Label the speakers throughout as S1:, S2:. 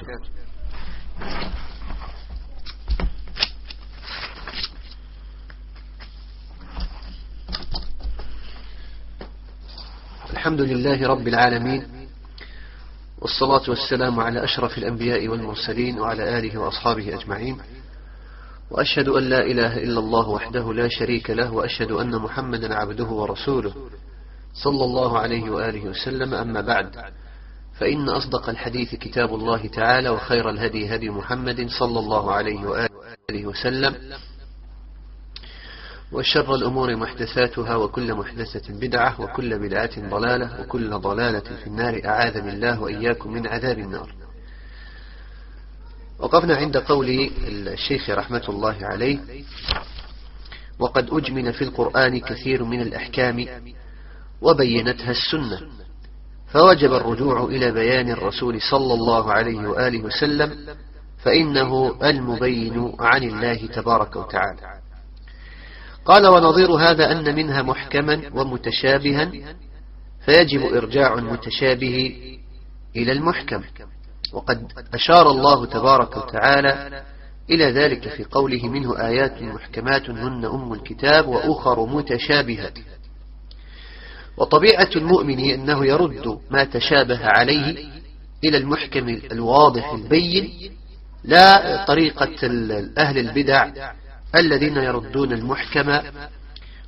S1: الحمد لله رب العالمين والصلاة والسلام على أشرف الأنبياء والمرسلين وعلى آله وأصحابه أجمعين. وأشهد أن لا إله إلا الله وحده لا شريك له وأشهد أن محمدا عبده ورسوله صلى الله عليه وآله وسلم. أما بعد فإن أصدق الحديث كتاب الله تعالى وخير الهدي هدي محمد صلى الله عليه وآله وسلم وشر الأمور محدثاتها وكل محدثة بدعة وكل بدعة ضلالة وكل ضلالة في النار. أعاذني الله وإياكم من عذاب النار. وقفنا عند قول الشيخ رحمة الله عليه وقد أجمل في القرآن كثير من الأحكام وبينتها السنة. فوجب الرجوع إلى بيان الرسول صلى الله عليه وآله وسلم فإنه المبين عن الله تبارك وتعالى. قال ونظير هذا أن منها محكما ومتشابها فيجب إرجاع المتشابه إلى المحكم. وقد أشار الله تبارك وتعالى إلى ذلك في قوله منه آيات محكمات هن أم الكتاب وأخر متشابهات وطبيعة المؤمن أنه يرد ما تشابه عليه إلى المحكم الواضح البين لا طريقة أهل البدع الذين يردون المحكم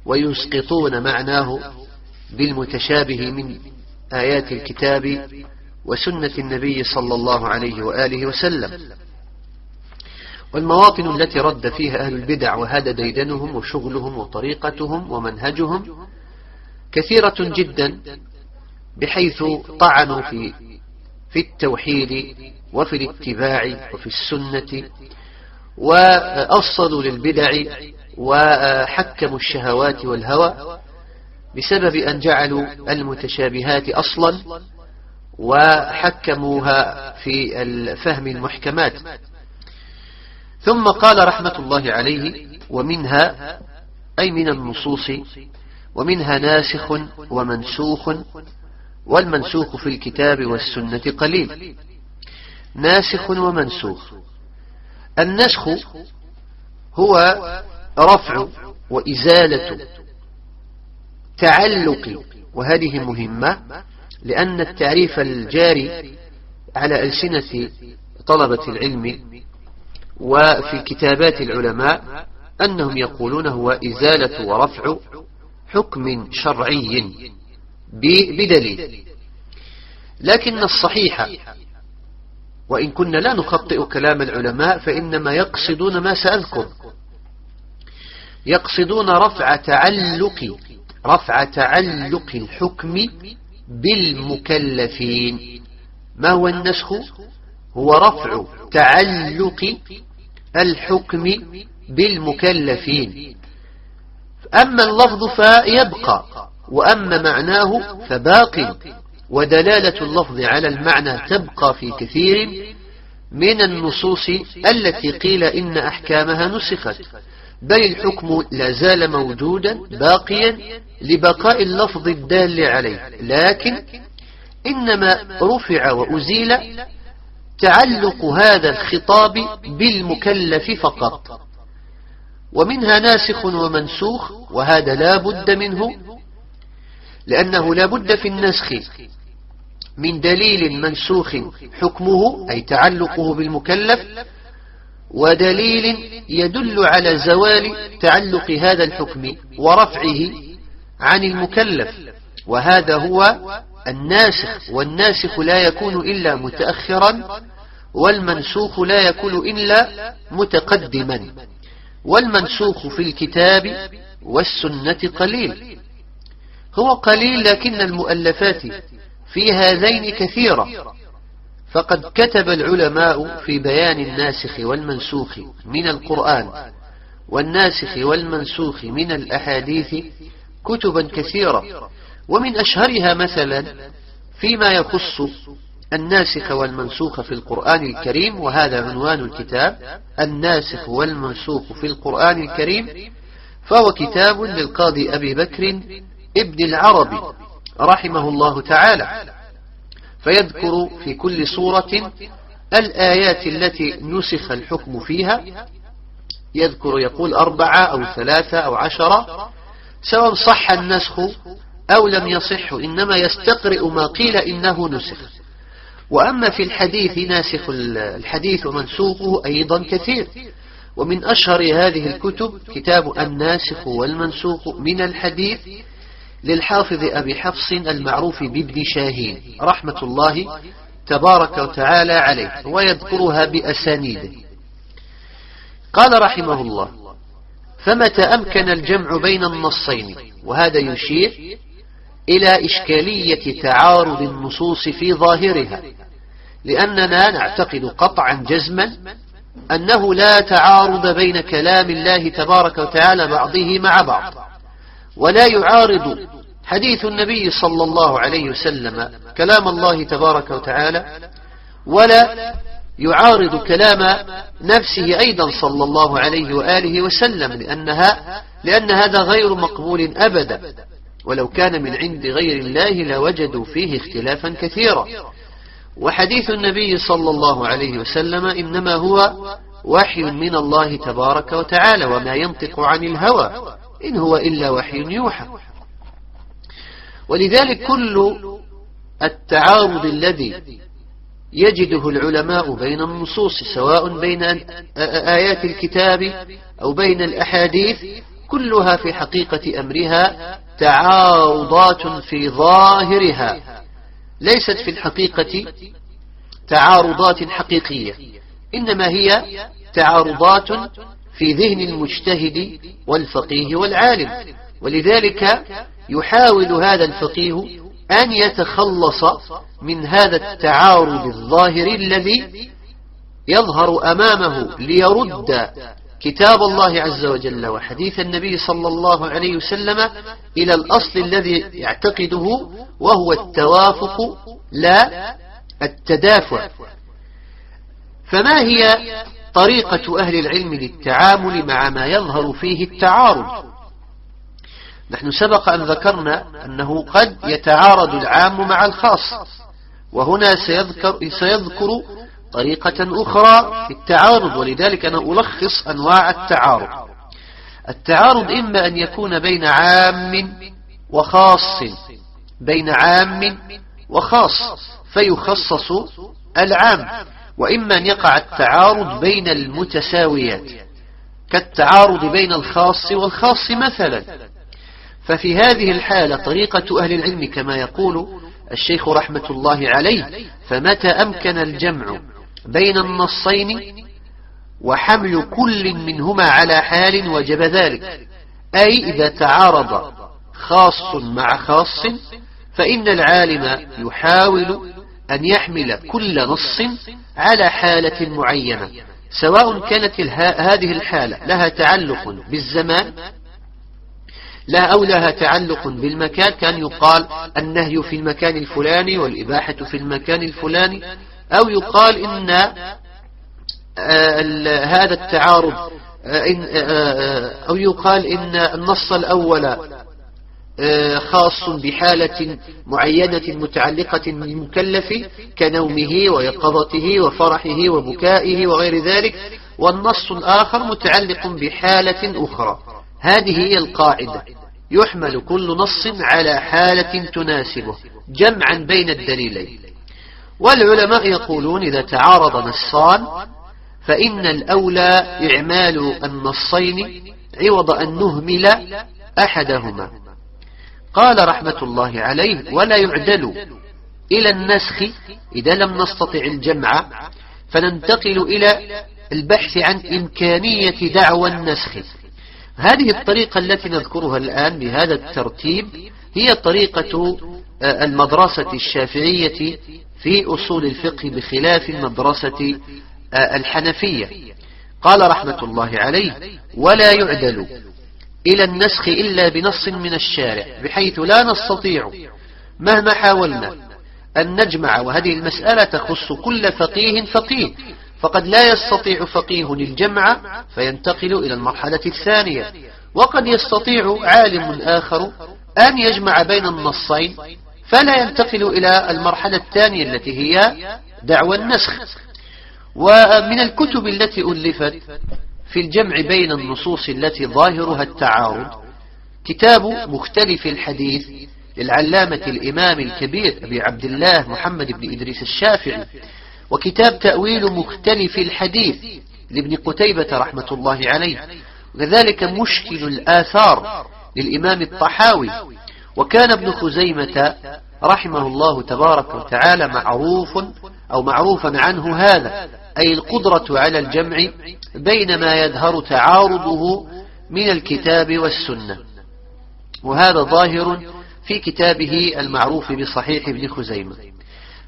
S1: ويسقطون معناه بالمتشابه من آيات الكتاب وسنة النبي صلى الله عليه وآله وسلم. والمواطن التي رد فيها أهل البدع وهذا ديدنهم وشغلهم وطريقتهم ومنهجهم كثيرة جدا بحيث طعنوا في في التوحيد وفي الاتباع وفي السنة وأصلوا للبدع وحكموا الشهوات والهوى بسبب أن جعلوا المتشابهات أصلا وحكموها في الفهم المحكمات. ثم قال رحمة الله عليه ومنها أي من النصوص ومنها ناسخ ومنسوخ والمنسوخ في الكتاب والسنة قليل. ناسخ ومنسوخ. النسخ هو رفع وإزالة تعلق وهذه مهمة لأن التعريف الجاري على ألسنة طلبة العلم وفي كتابات العلماء أنهم يقولون هو إزالة ورفع حكم شرعي بدليل. لكن الصحيح وإن كنا لا نخطئ كلام العلماء فإنما يقصدون ما سأذكر. يقصدون رفع تعلق رفع تعلق الحكم بالمكلفين. ما هو النسخ؟ هو رفع تعلق الحكم بالمكلفين. أما اللفظ فيبقى وأما معناه فباق. ودلالة اللفظ على المعنى تبقى في كثير من النصوص التي قيل إن أحكامها نسخت. بل الحكم لا زال موجودا باقيا لبقاء اللفظ الدال عليه. لكن إنما رفع وأزيل تعلق هذا الخطاب بالمكلف فقط. ومنها ناسخ ومنسوخ وهذا لا بد منه لأنه لا بد في النسخ من دليل منسوخ حكمه أي تعلقه بالمكلف ودليل يدل على زوال تعلق هذا الحكم ورفعه عن المكلف. وهذا هو الناسخ والناسخ لا يكون إلا متأخرا والمنسوخ لا يكون إلا متقدما. والمنسوخ في الكتاب والسنة قليل. هو قليل لكن المؤلفات في هذين كثيرة. فقد كتب العلماء في بيان الناسخ والمنسوخ من القرآن والناسخ والمنسوخ من الأحاديث كتبا كثيرة. ومن أشهرها مثلا فيما يخص الناسخ والمنسوخ في القرآن الكريم وهذا عنوان الكتاب الناسخ والمنسوخ في القرآن الكريم فهو كتاب للقاضي أبي بكر ابن العربي رحمه الله تعالى. فيذكر في كل صورة الآيات التي نسخ الحكم فيها. يذكر يقول أربعة أو ثلاثة أو عشرة. سواء صح النسخ أو لم يصح إنما يستقرئ ما قيل إنه نسخ. وأما في الحديث ناسخ الحديث ومنسوخه أيضا كثير. ومن أشهر هذه الكتب كتاب الناسخ والمنسوخ من الحديث للحافظ أبي حفص المعروف بابن شاهين رحمة الله تبارك وتعالى عليه ويذكرها بأسانيده. قال رحمه الله فمتى أمكن الجمع بين النصين؟ وهذا يشير إلى إشكالية تعارض النصوص في ظاهرها لأننا نعتقد قطعا جزما أنه لا تعارض بين كلام الله تبارك وتعالى بعضه مع بعض ولا يعارض حديث النبي صلى الله عليه وسلم كلام الله تبارك وتعالى ولا يعارض كلام نفسه أيضا صلى الله عليه وآله وسلم لأنها لأن هذا غير مقبول أبدا. ولو كان من عند غير الله لوجدوا فيه اختلافا كثيرا. وحديث النبي صلى الله عليه وسلم إنما هو وحي من الله تبارك وتعالى وما ينطق عن الهوى إن هو إلا وحي يوحى. ولذلك كل التعارض الذي يجده العلماء بين النصوص سواء بين آيات الكتاب أو بين الأحاديث كلها في حقيقة أمرها تعارضات في ظاهرها ليست في الحقيقة تعارضات حقيقية إنما هي تعارضات في ذهن المجتهد والفقيه والعالم. ولذلك يحاول هذا الفقيه أن يتخلص من هذا التعارض الظاهر الذي يظهر أمامه ليرد كتاب الله عز وجل وحديث النبي صلى الله عليه وسلم إلى الأصل الذي يعتقده وهو التوافق لا التدافع. فما هي طريقة أهل العلم للتعامل مع ما يظهر فيه التعارض؟ نحن سبق أن ذكرنا أنه قد يتعارض العام مع الخاص وهنا سيذكر, سيذكر طريقة أخرى في التعارض ولذلك أنا ألخص أنواع التعارض. التعارض إما أن يكون بين عام وخاص بين عام وخاص فيخصص العام وإما أن يقع التعارض بين المتساويات. كالتعارض بين الخاص والخاص مثلا. ففي هذه الحالة طريقة أهل العلم كما يقول الشيخ رحمة الله عليه فمتى أمكن الجمع بين النصين وحمل كل منهما على حال وجب ذلك. أي إذا تعارض خاص مع خاص فإن العالم يحاول أن يحمل كل نص على حالة معينة سواء كانت هذه الحالة لها تعلق بالزمان لا أو لها تعلق بالمكان كان يقال النهي في المكان الفلاني والإباحة في المكان الفلاني أو يقال إن آه، هذا التعارض آه، آه، أو يقال إن النص الأول خاص بحالة معينة متعلقة بالمكلف كنومه ويقظته وفرحه وبكائه وغير ذلك والنص الآخر متعلق بحالة أخرى. هذه هي القاعدة. يحمل كل نص على حالة تناسبه جمعا بين الدليلين. والعلماء يقولون إذا تعارض نصان فإن الأولى إعمال النصين عوض أن نهمل أحدهما. قال رحمة الله عليه ولا يعدل إلى النسخ إذا لم نستطع الجمع فننتقل إلى البحث عن إمكانية دعوى النسخ. هذه الطريقة التي نذكرها الآن بهذا الترتيب هي طريقة آه، المدرسة الشافعية في أصول الفقه بخلاف المدرسة آه، الحنفية. قال رحمة الله عليه ولا يعدل إلى النسخ إلا بنص من الشارع بحيث لا نستطيع مهما حاولنا أن نجمع. وهذه المسألة تخص كل فقيه فقيه فقد لا يستطيع فقيه الجمع فينتقل إلى المرحلة الثانية. وقد يستطيع عالم آخر أن يجمع بين النصين فلا ينتقل إلى المرحلة الثانية التي هي دعوى النسخ. ومن الكتب التي ألفت في الجمع بين النصوص التي ظاهرها التعارض كتاب مختلف الحديث للعلامة الإمام الكبير أبي عبد الله محمد بن إدريس الشافعي وكتاب تأويل مختلف الحديث لابن قتيبة رحمة الله عليه. وكذلك مشكل الآثار للإمام الطحاوي وكان ابن خزيمة رحمه الله تبارك وتعالى معروف أو معروفا عنه هذا أي القدرة على الجمع بين ما يظهر تعارضه من الكتاب والسنة. وهذا ظاهر في كتابه المعروف بصحيح ابن خزيمة.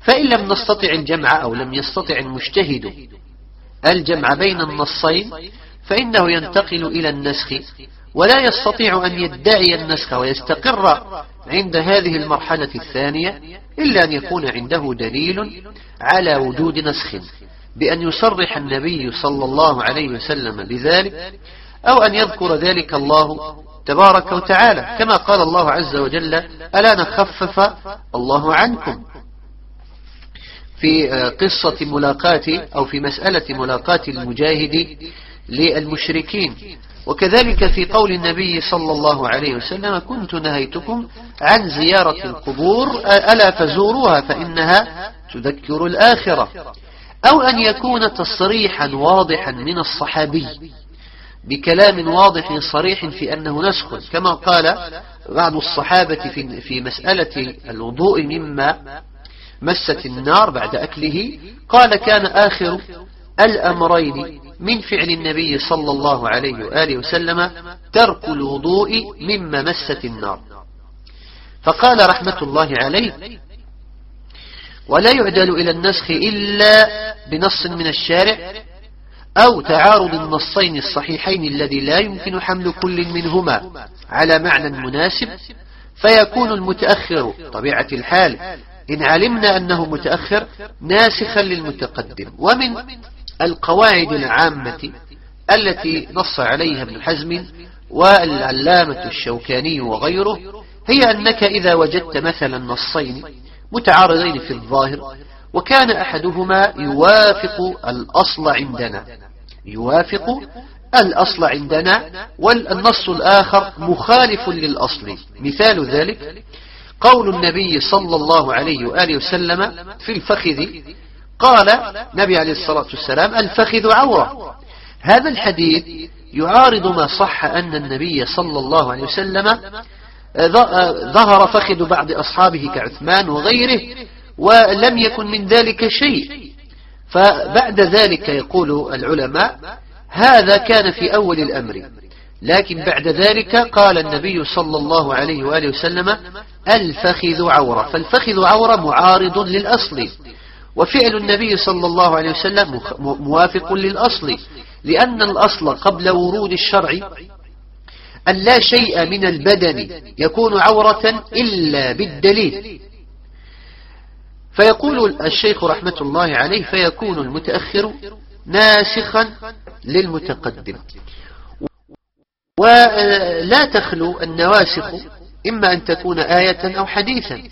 S1: فإن لم نستطع الجمع أو لم يستطع المجتهد الجمع بين النصين فإنه ينتقل إلى النسخ ولا يستطيع أن يدعي النسخ ويستقر عند هذه المرحلة الثانية إلا أن يكون عنده دليل على وجود نسخ بأن يصرح النبي صلى الله عليه وسلم بذلك أو أن يذكر ذلك الله تبارك وتعالى كما قال الله عز وجل ألا نخفف الله عنكم؟ في قصة ملاقاة أو في مسألة ملاقاة المجاهد للمشركين. وكذلك في قول النبي صلى الله عليه وسلم كنت نهيتكم عن زيارة القبور ألا فزوروها فإنها تذكر الآخرة. أو أن يكون تصريحا واضحا من الصحابي بكلام واضح صريح في أنه نسخ كما قال بعض الصحابة في مسألة الوضوء مما مست النار بعد أكله قال كان آخر الأمرين من فعل النبي صلى الله عليه وآله وسلم ترك الوضوء مما مست النار. فقال رحمة الله عليه ولا يعدل إلى النسخ إلا بنص من الشارع أو تعارض النصين الصحيحين الذي لا يمكن حمل كل منهما على معنى مناسب فيكون المتأخر طبيعة الحال. إن علمنا أنه متأخر ناسخا للمتقدم. ومن القواعد العامة التي نص عليها ابن حزم والعلامة الشوكاني وغيره هي أنك إذا وجدت مثلا نصين متعارضين في الظاهر وكان أحدهما يوافق الأصل عندنا. يوافق الأصل عندنا والنص الآخر مخالف للأصل. مثال ذلك قول النبي صلى الله عليه وآله وسلم في الفخذ قال نبي عليه الصلاة والسلام الفخذ عورة. هذا الحديث يعارض ما صح أن النبي صلى الله عليه وسلم ظهر فخذ بعض أصحابه كعثمان وغيره ولم يكن من ذلك شيء. فبعد ذلك يقول العلماء هذا كان في أول الأمر. لكن بعد ذلك قال النبي صلى الله عليه وآله وسلم الفخذ عورة. فالفخذ عورة معارض للأصل. وفعل النبي صلى الله عليه وسلم موافق للأصل لأن الأصل قبل ورود الشرع أن لا شيء من البدن يكون عورة إلا بالدليل. فيقول الشيخ رحمة الله عليه فيكون المتأخر ناسخا للمتقدم. ولا تخلو النواسخ إما أن تكون آية أو حديثا.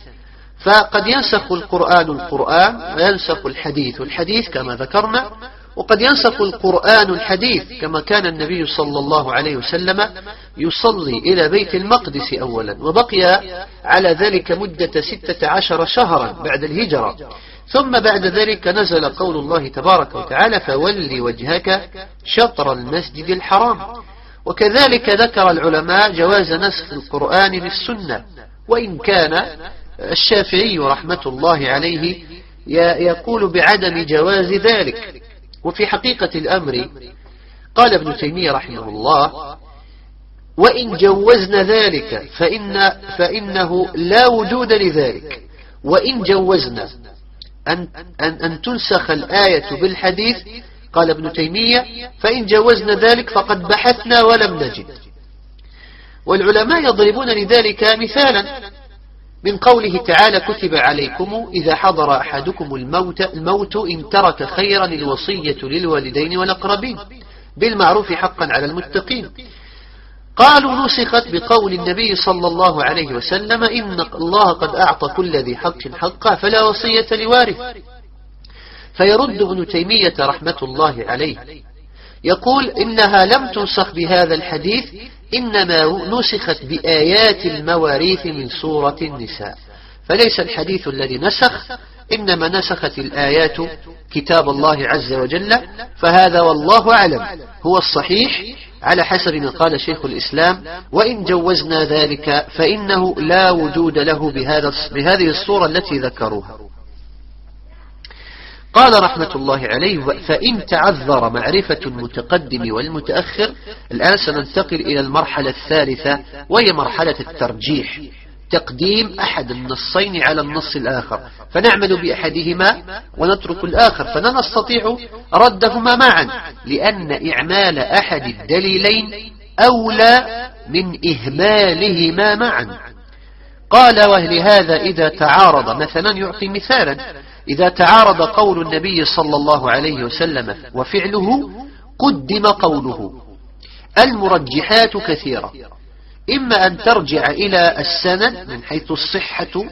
S1: فقد ينسخ القرآن القرآن وينسخ الحديث. الحديث كما ذكرنا وقد ينسخ القرآن الحديث كما كان النبي صلى الله عليه وسلم يصلي إلى بيت المقدس أولا وبقي على ذلك مدة ستة عشر شهرا بعد الهجرة. ثم بعد ذلك نزل قول الله تبارك وتعالى فولي وجهك شطر المسجد الحرام وكذلك ذكر العلماء جواز نسخ القرآن بالسنة وإن كان الشافعي رحمة الله عليه يقول بعدم جواز ذلك. وفي حقيقة الأمر قال ابن تيمية رحمه الله وإن جوزنا ذلك فإن فإنه لا وجود لذلك. وإن جوزنا أن, أن, أن تنسخ الآية بالحديث قال ابن تيمية فإن جوزنا ذلك فقد بحثنا ولم نجد. والعلماء يضربون لذلك مثالا. من قوله تعالى كتب عليكم إذا حضر أحدكم الموت, الموت إن ترك خيرا الوصية للوالدين والأقربين بالمعروف حقا على المتقين. قالوا نسخت بقول النبي صلى الله عليه وسلم إن الله قد أعطى كل ذي حق حقا فلا وصية لوارث. فيرد ابن تيمية رحمة الله عليه. يقول إنها لم تنسخ بهذا الحديث إنما نسخت بآيات المواريث من سورة النساء. فليس الحديث الذي نسخ إنما نسخت الآيات كتاب الله عز وجل فهذا والله أعلم. هو الصحيح على حسب ما قال شيخ الإسلام وإن جوزنا ذلك فإنه لا وجود له بهذا بهذه الصورة التي ذكروها. قال رحمة الله عليه فإن تعذر معرفة المتقدم والمتأخر الآن سننتقل إلى المرحلة الثالثة وهي مرحلة الترجيح تقديم أحد النصين على النص الآخر. فنعمل بأحدهما ونترك الآخر فلا نستطيع ردهما معا لأن إعمال أحد الدليلين أولى من إهمالهما معا. قال ولهذا إذا تعارض مثلا؟ يعطي مثالا. إذا تعارض قول النبي صلى الله عليه وسلم وفعله قدم قوله المرجحات كثيرة إما أن ترجع إلى السند من حيث الصحة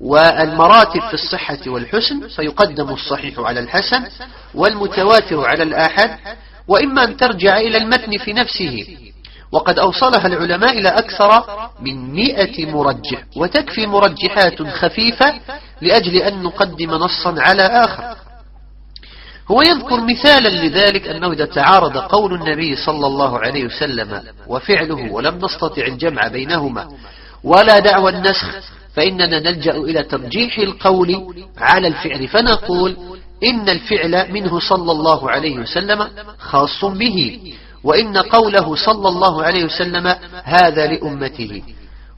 S1: والمراتب في الصحة والحسن فيقدم الصحيح على الحسن والمتواتر على الآحد وإما أن ترجع إلى المتن في نفسه وقد أوصلها العلماء إلى أكثر من مئة مرجح وتكفي مرجحات خفيفة لأجل أن نقدم نصا على آخر. هو يذكر مثالا لذلك أنه إذا تعارض قول النبي صلى الله عليه وسلم وفعله ولم نستطع الجمع بينهما ولا دعوى النسخ فإننا نلجأ إلى ترجيح القول على الفعل. فنقول إن الفعل منه صلى الله عليه وسلم خاص به. وإن قوله صلى الله عليه وسلم هذا لأمته.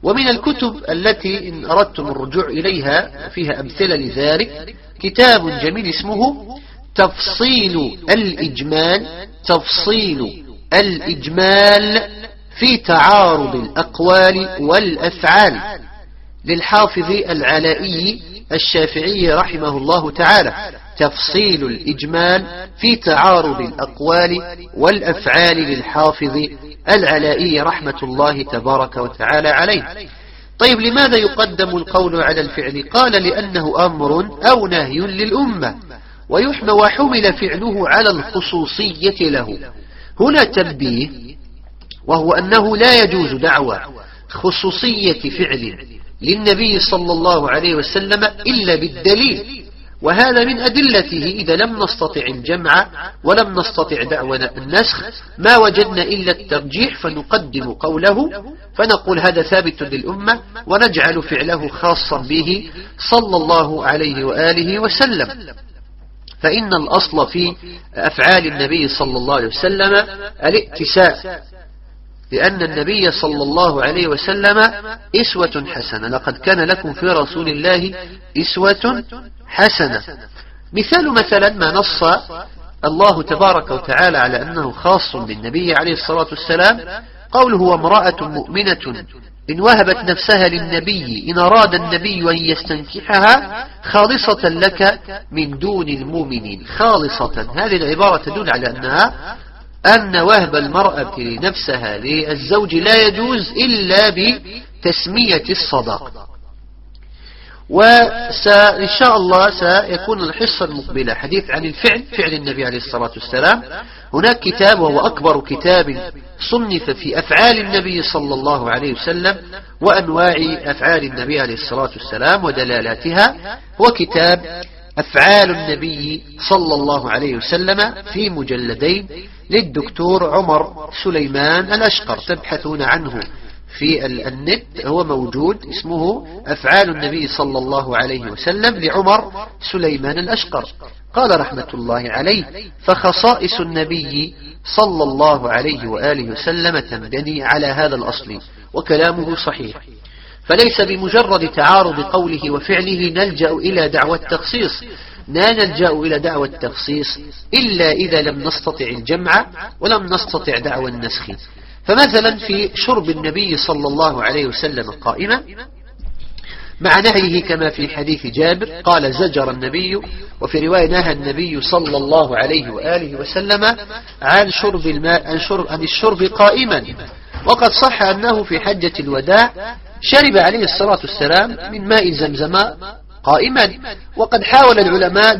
S1: ومن الكتب التي إن أردتم الرجوع إليها فيها أمثلة لذلك كتاب جميل اسمه تفصيل الإجمال تفصيل الإجمال في تعارض الأقوال والأفعال. للحافظ العلائي الشافعي رحمه الله تعالى. تفصيل الإجمال في تعارض الأقوال والأفعال للحافظ العلائي رحمة الله تبارك وتعالى عليه. طيب لماذا يقدم القول على الفعل؟ قال لأنه أمر أو نهي للأمة ويحمى وحمل فعله على الخصوصية له. هنا تنبيه وهو أنه لا يجوز دعوى خصوصية فعل للنبي صلى الله عليه وسلم إلا بالدليل. وهذا من أدلته إذا لم نستطع الجمع ولم نستطع دعوى النسخ ما وجدنا إلا الترجيح فنقدم قوله فنقول هذا ثابت للأمة ونجعل فعله خاصا به صلى الله عليه وآله وسلم. فإن الأصل في أفعال النبي صلى الله عليه وسلم الائتساء لأن النبي صلى الله عليه وسلم إسوة حسنة. لقد كان لكم في رسول الله إسوة حسنة. مثال مثلا ما نص الله تبارك وتعالى على أنه خاص بالنبي عليه الصلاة والسلام. قوله وامرأة مؤمنة إن وهبت نفسها للنبي إن أراد النبي أن يستنكحها خالصة لك من دون المؤمنين. خالصة. هذه العبارة تدل على أنها أن وهب المرأة نفسها للزوج لا يجوز إلا بتسمية الصداق. وإن شاء الله سيكون الحصة المقبلة. حديث عن الفعل فعل النبي عليه الصلاة والسلام. هناك كتاب وهو أكبر كتاب صنف في أفعال النبي صلى الله عليه وسلم وأنواع أفعال النبي عليه الصلاة والسلام ودلالاتها. هو كتاب أفعال النبي صلى الله عليه وسلم في مجلدين للدكتور عمر سليمان الأشقر تبحثون عنه في النت هو موجود اسمه أفعال النبي صلى الله عليه وسلم لعمر سليمان الأشقر. قال رحمة الله عليه فخصائص النبي صلى الله عليه وآله وسلم تنبني على هذا الأصل وكلامه صحيح. فليس بمجرد تعارض قوله وفعله نلجأ إلى دعوة التخصيص. لا نلجأ إلى دعوة التخصيص إلا إذا لم نستطع الجمع ولم نستطع دعوة النسخ. فمثلا في شرب النبي صلى الله عليه وسلم قائما مع نهيه كما في حديث جابر قال زجر النبي وفي رواية نهى النبي صلى الله عليه وآله وسلم عن شرب الماء عن, شرب عن الشرب قائما. وقد صح أنه في حجة الوداع شرب عليه الصلاة والسلام من ماء زمزم قائما. وقد حاول العلماء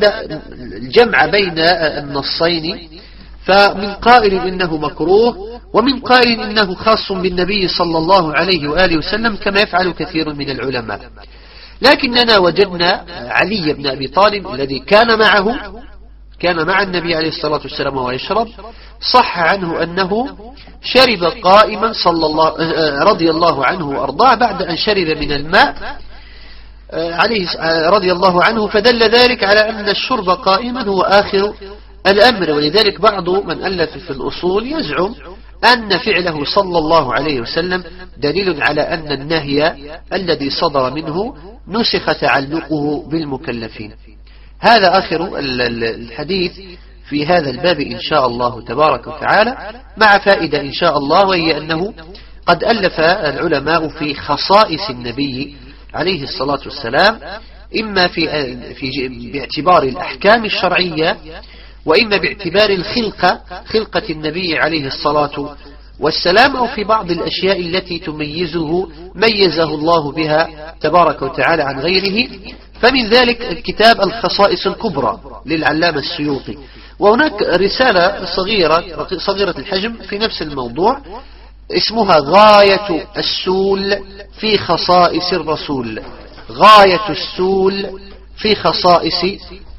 S1: الجمع بين النصين فمن قائل إنه مكروه ومن قائل إنه خاص بالنبي صلى الله عليه وآله وسلم كما يفعل كثير من العلماء. لكننا وجدنا علي بن أبي طالب الذي كان معه كان مع النبي عليه الصلاة والسلام ويشرب صح عنه أنه شرب قائما صلى الله رضي الله عنه وأرضاه بعد أن شرب من الماء عليه رضي الله عنه فدل ذلك على أن الشرب قائما هو آخر الأمر. ولذلك بعض من ألف في الأصول يزعم أن فعله صلى الله عليه وسلم دليل على أن النهي الذي صدر منه نسخ تعلقه بالمكلفين. هذا آخر الحديث. في هذا الباب إن شاء الله تبارك وتعالى مع فائدة إن شاء الله وهي أنه قد ألف العلماء في خصائص النبي عليه الصلاة والسلام إما في, في باعتبار الأحكام الشرعية وإما باعتبار الخلقة خلقة النبي عليه الصلاة والسلام أو في بعض الأشياء التي تميزه ميزه الله بها تبارك وتعالى عن غيره. فمن ذلك الكتاب الخصائص الكبرى للعلامة السيوطي. وهناك رسالة صغيرة صغيرة الحجم في نفس الموضوع اسمها غاية السول في خصائص الرسول. غاية السول في خصائص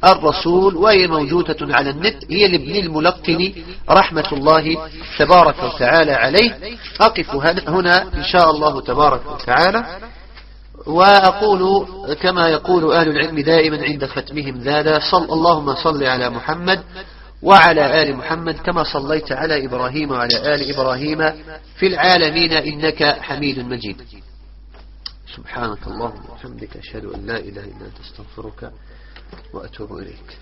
S1: الرسول وهي موجودة على النت هي لابن الملقن رحمة الله تبارك وتعالى عليه. أقف هنا إن شاء الله تبارك وتعالى. وأقول كما يقول أهل العلم دائما عند ختمهم ذادا صل اللهم صل على محمد وعلى آل محمد كما صليت على إبراهيم وعلى آل إبراهيم في العالمين إنك حميد مجيد. سبحانك اللهم وبحمدك أشهد أن لا إله إلا أنت أستغفرك وأتوب إليك.